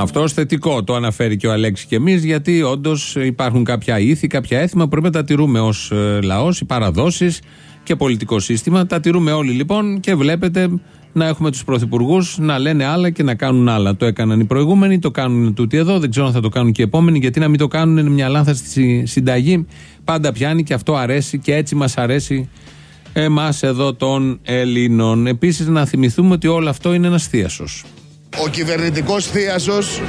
Αυτό ως θετικό το αναφέρει και ο Αλέξης και εμείς, γιατί όντως υπάρχουν κάποια ήθη, κάποια έθιμα που πρέπει να τα τηρούμε ως λαός, οι παραδόσεις και πολιτικό σύστημα. Τα τηρούμε όλοι λοιπόν και βλέπετε να έχουμε τους πρωθυπουργούς να λένε άλλα και να κάνουν άλλα. Το έκαναν οι προηγούμενοι, το κάνουν τούτοι εδώ, δεν ξέρω αν θα το κάνουν και οι επόμενοι, γιατί να μην το κάνουν είναι μια λάνθαστη συνταγή. Πάντα πιάνει και αυτό αρέσει και έτσι μας αρέσει εμάς εδώ των Ελλήνων. Επίσης να θυμηθούμε ότι όλο αυτό είναι ένας θίασο. Ο κυβερνητικός θίασος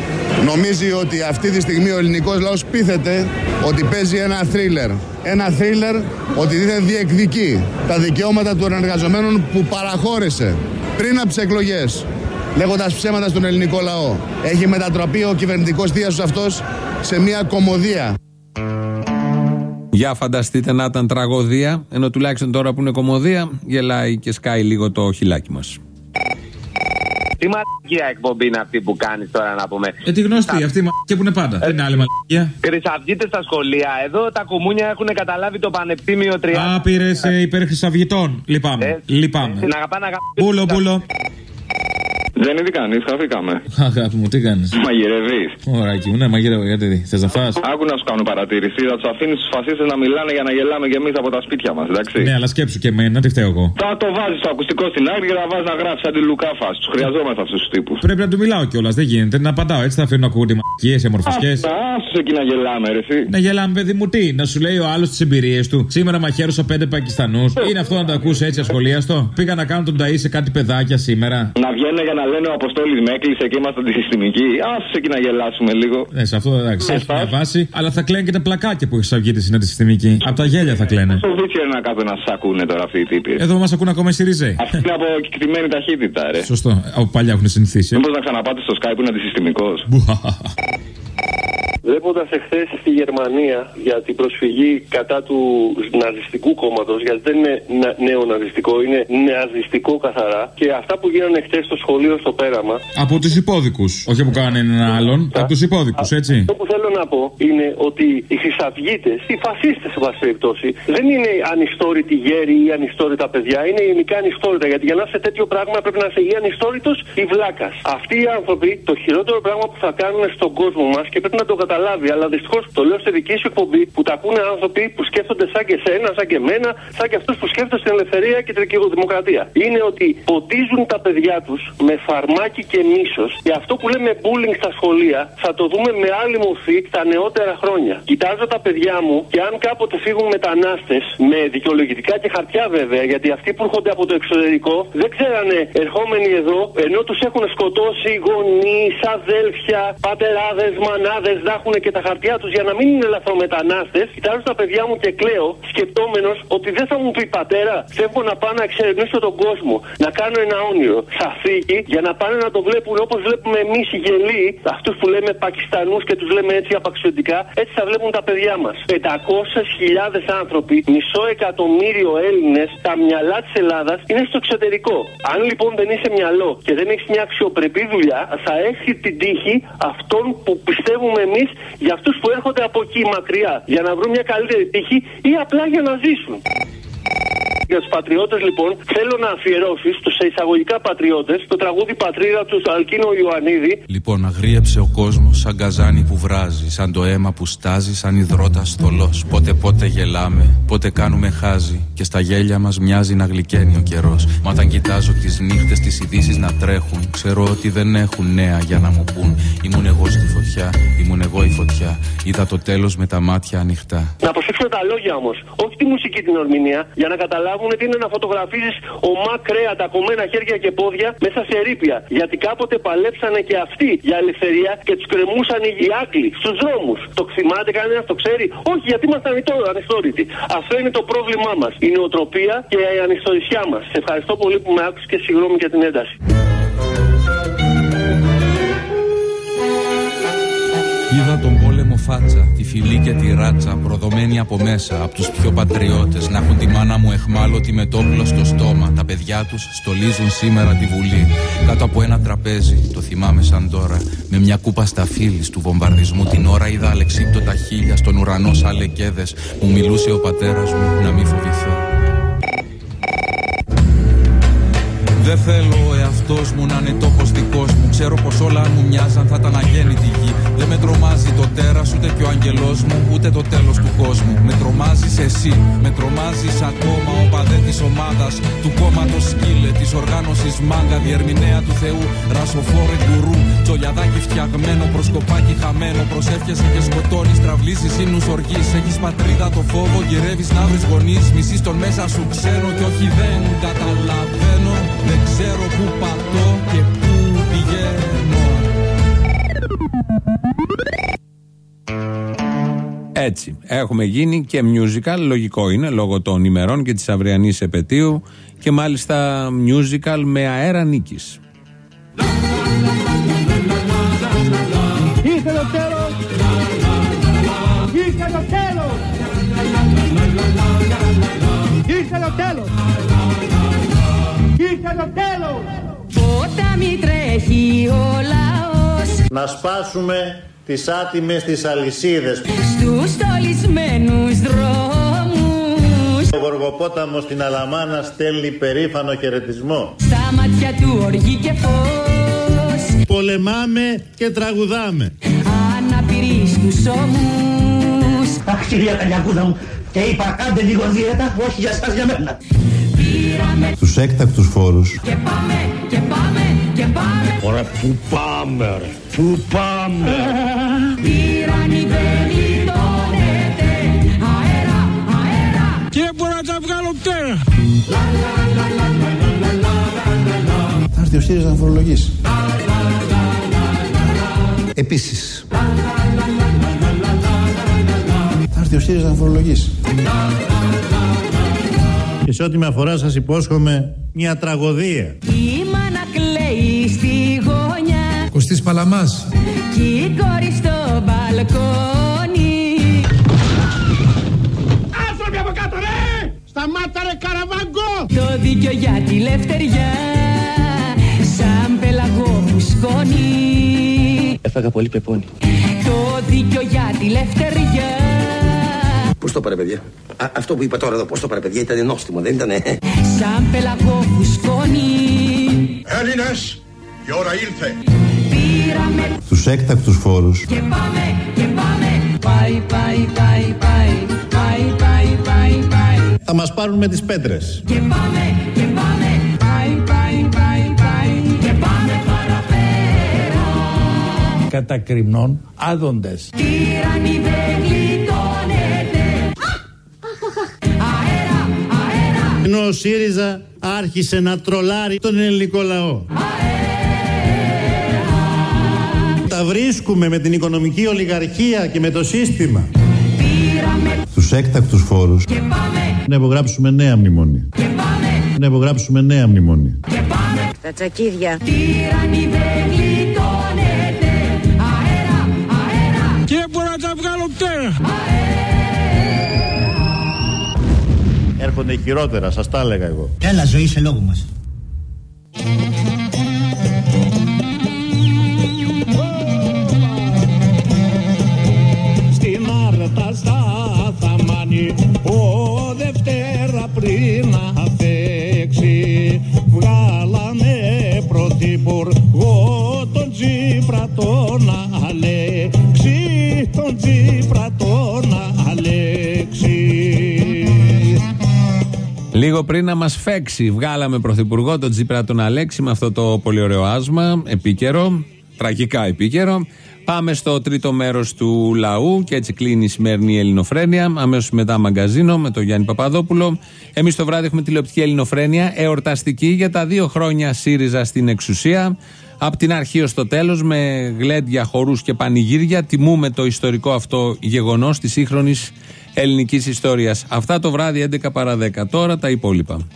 νομίζει ότι αυτή τη στιγμή ο ελληνικός λαός πείθεται ότι παίζει ένα θρίλερ. Ένα θρίλερ ότι δεν διεκδικεί τα δικαιώματα των εργαζομένων που παραχώρησε πριν από τις εκλογές λέγοντας ψέματα στον ελληνικό λαό. Έχει μετατραπεί ο κυβερνητικός θίασος αυτός σε μια κομμωδία. Για φανταστείτε να ήταν τραγωδία, ενώ τουλάχιστον τώρα που είναι κομμωδία, γελάει και σκάει λίγο το χιλάκι μας. Τι μαλακία εκπομπή είναι αυτή που κάνεις τώρα να πούμε; Ε, τη γνωστή, αυτή η μαλακία που είναι πάντα. Δεν είναι άλλη μαλακία; Χρυσαυγίτε στα σχολεία. Εδώ τα κουμούνια έχουν καταλάβει το Πανεπιστήμιο 30. Άπειρες ε, υπέρ χρυσαυγητών. Λυπάμαι. Λυπάμαι. Την αγαπάνε αγαπητοί. Μπούλο, μπούλο. Δεν είναι κανεί, χαθήκαμε. Αγάπη μου, τι κάνεις; Μαγειρεύεις. Ωραία, εκεί μου, ναι, μαγειρεύω, γιατί θες να φας; Άκου να σου κάνω παρατήρηση. Θα τους αφήνεις τους φασίστες να μιλάνε για να γελάμε κι εμείς από τα σπίτια μας, εντάξει. Ναι, αλλά σκέψου και εμένα, τι φταίω εγώ. Θα το βάζεις στο ακουστικό στην άκρη και θα βάζεις να γράψεις σαν τη Λουκάφα. Τους χρειαζόμαστε αυτούς τους τύπους. Πρέπει να του μιλάω κιόλας, δεν γίνεται. Να απαντάω έτσι, θα αφήνω να ακούγονται μαγικίε, αμορφωσιέ. Άσου εκεί να γελάμε, ρε. εσύ. Να γελάμε, παιδί μου, τι. Να σου λέει ο άλλος τις εμπειρίες του. Σήμερα μαχαίρωσα πέντε Πακιστανούς. Είναι αυτό να το ακούσει έτσι ασχολίαστο. Πήγα να κάνω τον ταΐ σε κάτι παιδάκια σήμερα. Να βγαίνουν για να λένε ο Αποστόλης με έκλεισε και είμαστε αντισυστημικοί. Άσου εκεί να γελάσουμε λίγο. Ναι, σε αυτό εντάξει, έχει μια βάση. Αλλά θα κλαίνουν και τα πλακάκια που έχει αυγίτε είναι αντισυστημικοί. Από τα γέλια θα κλαίνε. Στο βίτσιο είναι να κάτω να σα ακούνε τώρα αυτοί οι τύποι. Εδώ μας ακούν ακόμα οι Σιριζέοι. Αυτή είναι από κεκτημένη ταχύτητα, ρε. Σωστό. Από παλιά έχουν συνηθίσει. Μήπως να ξαναπάτε στο Skype που είναι αντισυστημικός. Βλέποντας εχθές στη Γερμανία για την προσφυγή κατά του ναζιστικού κόμματος, γιατί δεν είναι να- νεοναζιστικό, είναι νεαζιστικό καθαρά, και αυτά που γίνανε χθε στο σχολείο στο πέραμα. Από τους υπόδικους. Όχι που κάνουν έναν άλλον. Από τους υπόδικους, έτσι. Αυτό που θέλω να πω είναι ότι οι χρυσαυγίτε, οι φασίστες, σε πάση περιπτώσει, δεν είναι ανιστόρητοι γέροι ή ανιστόρητα παιδιά, είναι γενικά ανιστόρητα. Γιατί για να είσαι τέτοιο πράγμα πρέπει να είσαι ή ανιστόρητος ή βλάκας. Αυτοί οι άνθρωποι το χειρότερο πράγμα που θα κάνουν στον κόσμο μας και πρέπει να το καταλάβει, αλλά δυστυχώς το λέω στη δική σου εκπομπή που τα ακούνε άνθρωποι που σκέφτονται σαν και σένα, σαν και εμένα, σαν και αυτούς που σκέφτονται στην ελευθερία και την δημοκρατία. Είναι ότι ποτίζουν τα παιδιά τους με φαρμάκι και μίσος και αυτό που λέμε bullying στα σχολεία θα το δούμε με άλλη μορφή τα νεότερα χρόνια. Κοιτάζω τα παιδιά μου και αν κάποτε φύγουν μετανάστες με δικαιολογητικά και χαρτιά βέβαια, γιατί αυτοί που έρχονται από το εξωτερικό δεν ξέρανε ερχόμενοι εδώ ενώ τους έχουν σκοτώσει γονείς, αδέλφια, πατεράδες, μανάδες, να έχουν και τα χαρτιά τους για να μην είναι λαθρομετανάστες. Κοιτάζω τα παιδιά μου και κλαίω, σκεπτόμενος ότι δεν θα μου πει πατέρα, φεύγω να πάω να εξερευνήσω τον κόσμο, να κάνω ένα όνειρο. Θα φύγει για να πάνε να το βλέπουν όπως βλέπουμε εμείς οι γελοί, αυτούς που λέμε Πακιστανούς και τους λέμε έτσι απαξιωτικά, έτσι θα βλέπουν τα παιδιά μας. 500.000 άνθρωποι, μισό εκατομμύριο Έλληνες, τα μυαλά της Ελλάδας είναι στο εξωτερικό. Αν λοιπόν δεν είσαι μυαλό και δεν έχεις μια αξιοπρεπή δουλειά, θα έχεις την τύχη αυτών που πιστεύουμε εμείς για αυτούς που έρχονται από εκεί μακριά, για να βρουν μια καλύτερη τύχη ή απλά για να ζήσουν. Για τους πατριώτες, λοιπόν, θέλω να αφιερώσεις στους εισαγωγικά πατριώτες το τραγούδι Πατρίδα του Αλκίνο Ιωαννίδη. Λοιπόν, αγρίεψε ο κόσμος σαν καζάνι που βράζει, σαν το αίμα που στάζει, σαν υδρότα θολό. Πότε πότε γελάμε, πότε κάνουμε χάζι. Και στα γέλια μας μοιάζει να γλυκαίνει ο καιρός. Μα όταν κοιτάζω τις νύχτες, τις ειδήσεις να τρέχουν, ξέρω ότι δεν έχουν νέα για να μου πούν. Ήμουν εγώ στη φωτιά, ήμουν εγώ η φωτιά. Είδα το τέλος με τα μάτια ανοιχτά. Να προσέξουμε τα λόγια όμως, όχι τη μουσική την ορμηνία, για να καταλάβουν τι είναι να φωτογραφίζεις ομά κρέατα, κομμένα χέρια και πόδια μέσα σε ρήπια. Γιατί κάποτε παλέψανε και αυτοί για ελευθερία και τους κρεμούσαν οι Άγγλοι στους δρόμους. Το ξημάται κανένας, το ξέρει. Όχι, γιατί ήμασταν ανιστόρητοι. Αυτό είναι το πρόβλημά μας. Η νοοτροπία και η ανιστορισιά μας. Σε ευχαριστώ πολύ που με άκουσες και συγγνώμη για την ένταση. Είδα τον πόλεμο φάτσα, τη φυλή και τη ράτσα, προδομένη από μέσα, από τους πιο πατριώτες, να έχουν τη μάνα μου εχμάλωτη με το όπλο στο στόμα. Τα παιδιά τους στολίζουν σήμερα τη Βουλή, κάτω από ένα τραπέζι, το θυμάμαι σαν τώρα, με μια κούπα στα του βομβαρδισμού την ώρα είδα αλεξίπτωτα χίλια στον ουρανό σαν λεκέδες, μου μιλούσε ο πατέρας μου να μην φοβηθώ. Δεν θέλω ο εαυτός μου να είναι τόπος δικός μου. Ξέρω πως όλα αν μου μοιάζαν θα ήταν αγέννητη γη. Δεν με τρομάζει το τέρας ούτε και ο αγγελό μου, ούτε το τέλος του κόσμου. Με τρομάζεις εσύ, με τρομάζεις ακόμα ο παδέ της ομάδας. Του κόμματος σκύλε, της οργάνωσης μάγκα, διερμηνέα του Θεού, ρασοφόρε γκουρού. Τσολιαδάκι φτιαγμένο, προσκοπάκι χαμένο. Προσεύχεσαι και σκοτώνεις, τραυλίζεις ίνου οργή. Έχεις πατρίδα το φόβο, γυρεύεις να βρει γονείς. Μισή τον μέσα σου ξένο και όχι δεν καταλαβαίνω. Δεν ξέρω πού πατώ Έτσι, έχουμε γίνει και musical, λογικό είναι, λόγω των ημερών και της αυριανής επαιτίου και μάλιστα musical με αέρα νίκης. Ήρθε το τέλος! Ήρθε το τέλος! Ήρθε το τέλος! Ήρθε το τέλος! Ποτάμι τρέχει ο λαός Να σπάσουμε τις άτιμες τις αλυσίδες. στους στολισμένους δρόμους Ο Γοργοπόταμος στην Αλαμάνα στέλνει περήφανο χαιρετισμό. Στα μάτια του οργή και φως Πολεμάμε και τραγουδάμε. Αναπηροί στους ώμους Αχ, κυρία Καλιακούδα μου, και είπα κάντε λίγο δίαιτα, όχι για σας, για μένα. Πήραμε Τους έκτακτους φόρους και πάμε και πάμε και πάμε Ωραία, πού πάμε ρε, πού πάμε. Τύραννη δεν λιτώνεται Αέρα, αέρα Και δεν μπορώ να τα βγάλω πτέρα! Θα έρθει ο ΣΥΡΙΖΑ να φορολογήσει. Επίσης. Θα έρθει ο ΣΥΡΙΖΑ να φορολογήσει. Και σε ό,τι με αφορά σας υπόσχομαι μια τραγωδία. Η μάνα κλαίει στη γωνιά Κωστής Παλαμάς. Κι η κόρη στο μπαλκόνι Άνθρωποι από κάτω ρε! Σταμάτα ρε καραβάγκο! Το δίκιο για τη λευτεριά Σαν πελαγό φουσκώνει Έφαγα πολύ πεπόνι. Το δίκιο για τη λευτεριά Πώς το πάρε παιδιά; Α, αυτό που είπα τώρα εδώ, πώς το πάρε παιδιά, ήταν νόστιμο, δεν ήτανε; Σαν πελαγό φουσκώνει Έλληνες, η ώρα ήρθε. Πήραμε Τους έκτακτους φόρους. Και πάμε και πάμε. Πάει, πάει, πάει, πάει. Πάει, πάει, πάει, πάει. Θα μας πάρουν με τις πέτρες. Και πάμε και πάμε. Πάει, πάει, πάει, πάει. Και πάμε παραπέρα. Κατακριμνών άδοντες. Τύραννη δεν γλιτώνεται. Αέρα, αέρα. Ενώ ο ΣΥΡΙΖΑ άρχισε να τρολάρει τον ελληνικό λαό. Τα βρίσκουμε με την οικονομική ολιγαρχία και με το σύστημα. Πήραμε Τους έκτακτους φόρους και πάμε Να υπογράψουμε νέα μνημόνια. και πάμε Να υπογράψουμε νέα μνημόνια. και πάμε Τα τσακίδια. Τύραννη δεν γλιτώνεται Αέρα, αέρα Και δεν μπορώ να τα βγάλω πτέρα! Έρχονται χειρότερα, σας τα έλεγα εγώ. Έλα ζωή σε λόγο μας. ο Δευτέρα πριν να παίξει βγάλαμε πρωθυπουργό τον Τσίπρα τον Αλέξη τον Τσίπρα τον Λίγο πριν να μας φέξει, βγάλαμε πρωθυπουργό τον Τσίπρα τον Αλέξη με αυτό το πολύ ωραίο άσμα, επίκαιρο, τραγικά επίκαιρο. Πάμε στο τρίτο μέρος του λαού και έτσι κλείνει η σημερινή Ελληνοφρένεια. Αμέσως μετά μαγκαζίνο με τον Γιάννη Παπαδόπουλο. Εμείς το βράδυ έχουμε τηλεοπτική Ελληνοφρένεια, εορταστική για τα δύο χρόνια ΣΥΡΙΖΑ στην εξουσία. Από την αρχή ως το τέλος, με γλέντια, χορούς και πανηγύρια, τιμούμε το ιστορικό αυτό γεγονός της σύγχρονης ελληνικής ιστορίας. Αυτά το βράδυ 11 παρα 10. Τώρα τα υπόλοιπα.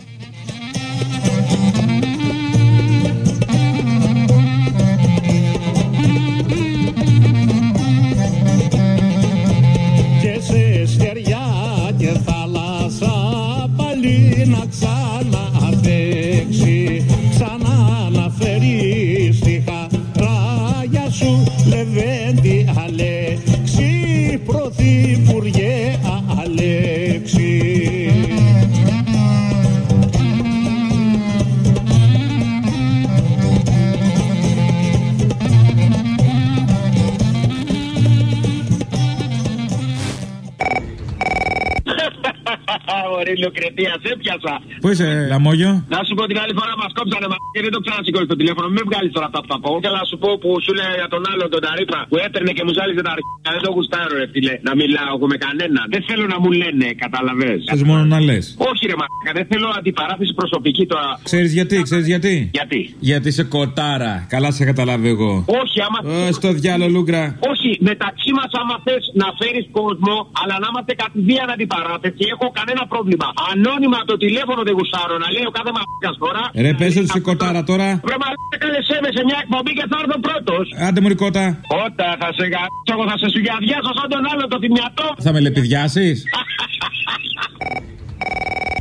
Πού είσαι, Λαμόγιο; Να σου πω την άλλη φορά μας κόψανε μα και δεν το ξανασηκώσει το τηλέφωνο. Μην βγάλεις τώρα αυτά που θα πω. Θέλω να σου πω που σου λέει για τον άλλο τον Ταρίπα που έπαιρνε και μου ζάλιζε τα αρχικά. Δεν το γουστάρω, ρε φίλε. Να μιλάω εγώ με κανέναν. Δεν θέλω να μου λένε, καταλαβέ. Θες μόνο να λες. Όχι, ρε μαλάκα, δεν θέλω αντιπαράθεση προσωπική τώρα. Ξέρεις γιατί, ξέρεις γιατί; Γιατί; Γιατί είσαι κοτάρα. Καλά σε καταλάβω εγώ. Όχι, άμα. Ε, στο διάλογο, Λούγκρα. Όχι, μεταξύ μας άμα θες να φέρεις κόσμο, αλλά να είμαστε κατηδίαν αντιπαράθεση, έχω κανένα πρόβλημα. Ανώνυμα το τηλέφωνο δεν γουστάρω να λέει ο κάθε μαλάκας τώρα. Ρε, πες ότι είσαι κοτάρα τώρα. Ρε μαλάκα, κάλεσέ με σε μια εκπομπή και θα έρθω πρώτος. Άντε μου κότα. Όταν θα σε γαμπήσω, εγώ θα σε σουγιαδιάσω σαν τον άλλο το θυμιατό. Θα με λεπιδιάσεις;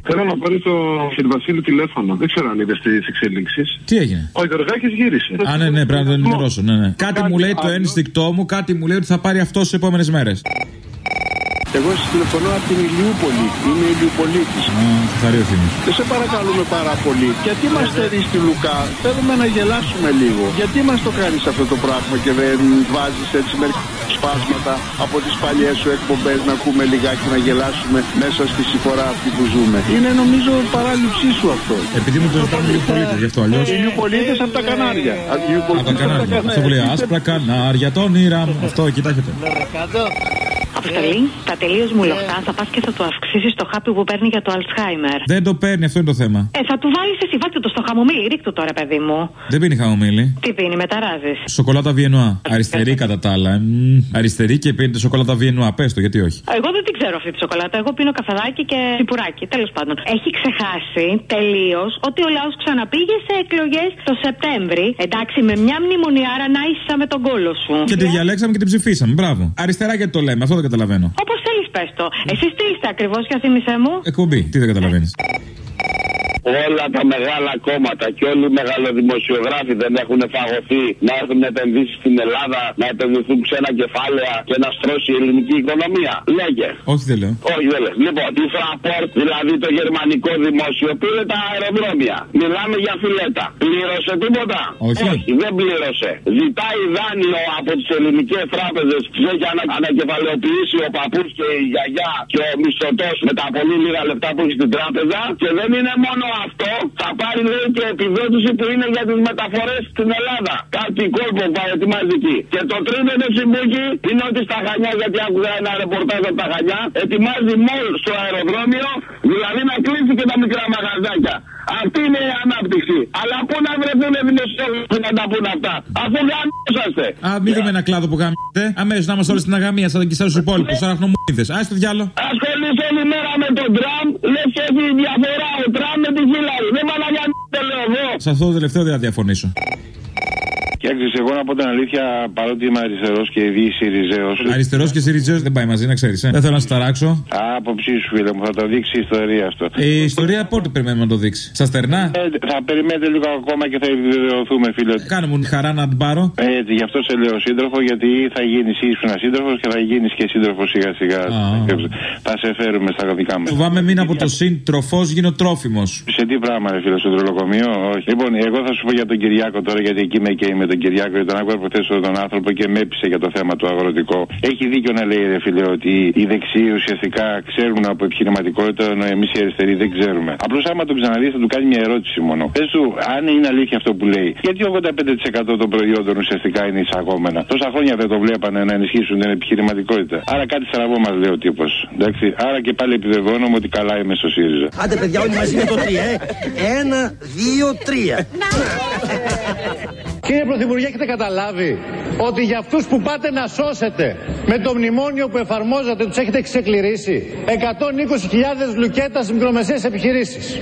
Θέλω να πάρει το Βασίλη τηλέφωνο. Δεν ξέρω αν είδες τις εξελίξεις. Τι έγινε; Ο Γεωργάκη γύρισε. Α, ναι, ναι, πρέπει να το ενημερώσω. Ναι, ναι. Κάτι μου λέει το ένστικτό μου, κάτι μου λέει ότι θα πάρει αυτό στις επόμενες μέρες. Εγώ σα τηλεφωνώ από την Ηλιούπολη. Είμαι Ηλιουπολίτη. Θα ο Θήμης. Και σε παρακαλούμε πάρα πολύ. Γιατί μα στερεί τη Λουκά; Θέλουμε να γελάσουμε λίγο. Γιατί μας το κάνεις αυτό το πράγμα και δεν βάζεις έτσι μερικά σπάσματα από τις παλιές σου εκπομπές να ακούμε λιγάκι να γελάσουμε μέσα στη συμφορά αυτή που ζούμε; Είναι νομίζω παράληψή σου αυτό. Επειδή μου το ζητάνε οι πολίτε, γι' αυτό αλλιώς. Ηλιουπολίτε από τα Κανάρια. Από τα κανάρια. Αυτό που λέει άσπρα κανάρια, τον ήρα μου. Αυτό, κοιτάξτε. Αποστολή, τα τελείως μου λοχτά θα πας και θα του αυξήσεις το χάπι που παίρνει για το Αλτσχάιμερ. Δεν το παίρνει, αυτό είναι το θέμα. Ε, θα του βάλεις εσύ, βάλτε το στο χαμομήλι, ρίχτω τώρα, παιδί μου. Δεν πίνει χαμομήλι. Τι πίνει, μεταράζεις. Σοκολάτα Βιενουά. Αριστερή κατά τα άλλα. Μμμ, Αριστερή και πίνετε σοκολάτα Βιενουά. Πες το, γιατί όχι. Εγώ δεν την ξέρω αυτή τη σοκολάτα. Εγώ πίνω καφεδάκι και τσιπουράκι. Τέλος πάντων. Έχει ξεχάσει τελείως ότι ο λαός ξαναπήγε σε εκλογές το Σεπτέμβρη. Εντάξει, με μια μνημονιάρα να ίσα με τον κόλο σου. Και τη διαλέξαμε και την ψηφίσαμε. Μπράβο. Αριστερά γιατί το λέμε, αυτό δεν καταλαβαίνω. Όπως θέλεις, πες το. Εσείς τι είστε ακριβώς, για θύμισέ μου; Εκπομπή, τι δεν καταλαβαίνεις. Όλα τα μεγάλα κόμματα και όλοι οι μεγαλοδημοσιογράφοι δεν έχουν φαγωθεί να έχουν επενδύσει στην Ελλάδα, να επενδυθούν ξένα κεφάλαια και να στρώσει η ελληνική οικονομία. Λέγε. Όχι, δεν λέω. Όχι, δεν λες. Λοιπόν, η Fraport, δηλαδή το γερμανικό δημόσιο, πήρε τα αεροδρόμια. Μιλάμε για φιλέτα. Πλήρωσε τίποτα; Όχι. δεν πλήρωσε. Ζητάει δάνειο από τις ελληνικές τράπεζες που έχει ανα, ανακεφαλαιοποιήσει ο παππούς και η γιαγιά και ο μισθωτός με τα πολύ λίγα λεφτά που έχει στην τράπεζα. Και δεν είναι μόνο αυτό, θα πάρει λέει και επιδότηση που είναι για τις μεταφορές στην Ελλάδα. Κάτι κόλπο πάει ετοιμάζει εκεί. Και το τρίτο το συμπούκι είναι ότι στα Χανιά, γιατί άκουγα ένα ρεπορτάζ από τα Χανιά, ετοιμάζει μόλ στο αεροδρόμιο, δηλαδή να κλείσει και τα μικρά μαγαζάκια. Αυτή είναι η ανάπτυξη. Αλλά πού να βρεθούν δημοσιογράφοι να τα πούν αυτά, αφού γαμίσαστε. Α, μην δούμε ένα κλάδο που γάμισε. Αμέσως να είμαστε όλοι στην αγαμία σαν και στους υπόλοιπους. Αραχνομούιδε. Α το διάλο. Ασχολείσαι όλη μέρα με τον Τραμπ, λες και έχει διαφορά ο Τραμπ με τη Χίλαρη. Δεν πάνε να γαμίσετε, λέω εγώ. Σε αυτό το τελευταίο δεν θα διαφωνήσω. Κοιτάξτε, εγώ να πω την αλήθεια, παρότι είμαι αριστερός και δι Σιριζέος. Αριστερός και Σιριζέος δεν πάει μαζί, να ξέρεις. Δεν θέλω να σε ταράξω. Άποψή σου, φίλε μου, θα το δείξει η ιστορία αυτό. Η ιστορία πότε περιμένουμε να το δείξει. Σας στερνά. Ε, θα περιμένετε λίγο ακόμα και θα επιβεβαιωθούμε, φίλε. Κάνε μου χαρά να την πάρω. Έτσι, γι' αυτό σε λέω σύντροφο, γιατί θα γίνεις ήσουν σύντροφος και θα γίνεις και σύντροφος σιγά σιγά. Θα σε φέρουμε στα δικά μας. Φοβάμαι μην από το σύντροφος γίνω τρόφιμος. Σε τι πράγμα, ρε φίλε, στο τρολοκομείο, όχι. Λοιπόν, εγώ θα σου πω για τον Κυριάκο τώρα, γιατί εκεί είμαι και με τον τον Κυριάκο, γιατί τον άκουγα προχθέ τον άνθρωπο και με έπεισε για το θέμα του αγροτικό. Έχει δίκιο να λέει, ρε φίλε, ότι οι δεξιοί ουσιαστικά ξέρουν από επιχειρηματικότητα, ενώ εμείς οι αριστεροί δεν ξέρουμε. Απλώς άμα τον ξαναδείς, θα του κάνει μια ερώτηση μόνο. Πες του, αν είναι αλήθεια αυτό που λέει, γιατί 85% των προϊόντων ουσιαστικά είναι εισαγόμενα; Τόσα χρόνια δεν το βλέπανε να ενισχύσουν την επιχειρηματικότητα. Άρα κάτι στραβό μας λέει ο τύπος. Άρα και πάλι επιβεβαιώνουμε ότι καλά είμαι στο ΣΥΡΙΖΑ. Άντε παιδιά όλοι μαζί με το τρία, ε. Ένα, δύο, τρία. Κύριε Πρωθυπουργέ, έχετε καταλάβει ότι για αυτούς που πάτε να σώσετε με το μνημόνιο που εφαρμόζατε τους έχετε ξεκληρίσει 120.000 λουκέτα στις μικρομεσαίες επιχειρήσεις.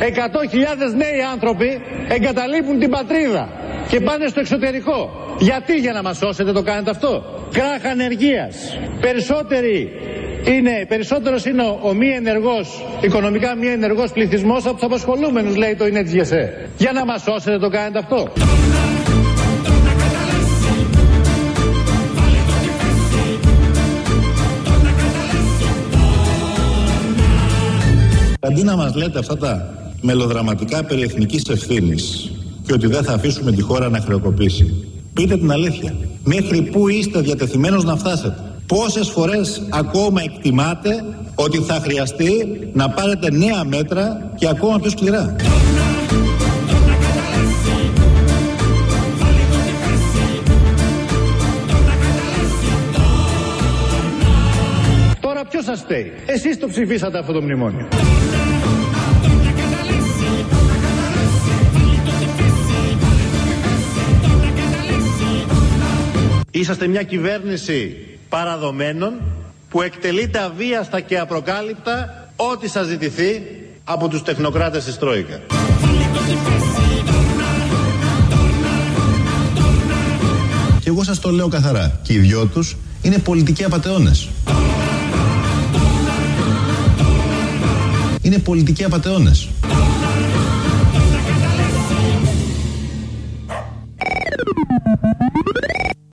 100.000 νέοι άνθρωποι εγκαταλείπουν την πατρίδα και πάνε στο εξωτερικό. Γιατί για να μας σώσετε το κάνετε αυτό; Κράχ ανεργίας. Περισσότεροι είναι, περισσότερος είναι ο, ο μη ενεργός, οικονομικά μη ενεργός πληθυσμός από τους απασχολούμενους λέει το είναι της ΓΕΣΕ. Για να μας σώσετε το κάνετε αυτό. Αντί να μας λέτε αυτά τα μελοδραματικά περί εθνικής ευθύνης και ότι δεν θα αφήσουμε τη χώρα να χρεοκοπήσει, πείτε την αλήθεια. Μέχρι πού είστε διατεθειμένος να φτάσετε; Πόσες φορές ακόμα εκτιμάτε ότι θα χρειαστεί να πάρετε νέα μέτρα και ακόμα πιο σκληρά; Τώρα ποιος σας φταίει; Εσείς το ψηφίσατε αυτό το μνημόνιο. Είσαστε μια κυβέρνηση παραδομένων που εκτελείται αβίαστα και απροκάλυπτα ό,τι σας ζητηθεί από τους τεχνοκράτες της Τρόικα. Και εγώ σας το λέω καθαρά. Και οι δυο τους είναι πολιτικοί απατεώνες. Είναι πολιτικοί απατεώνες.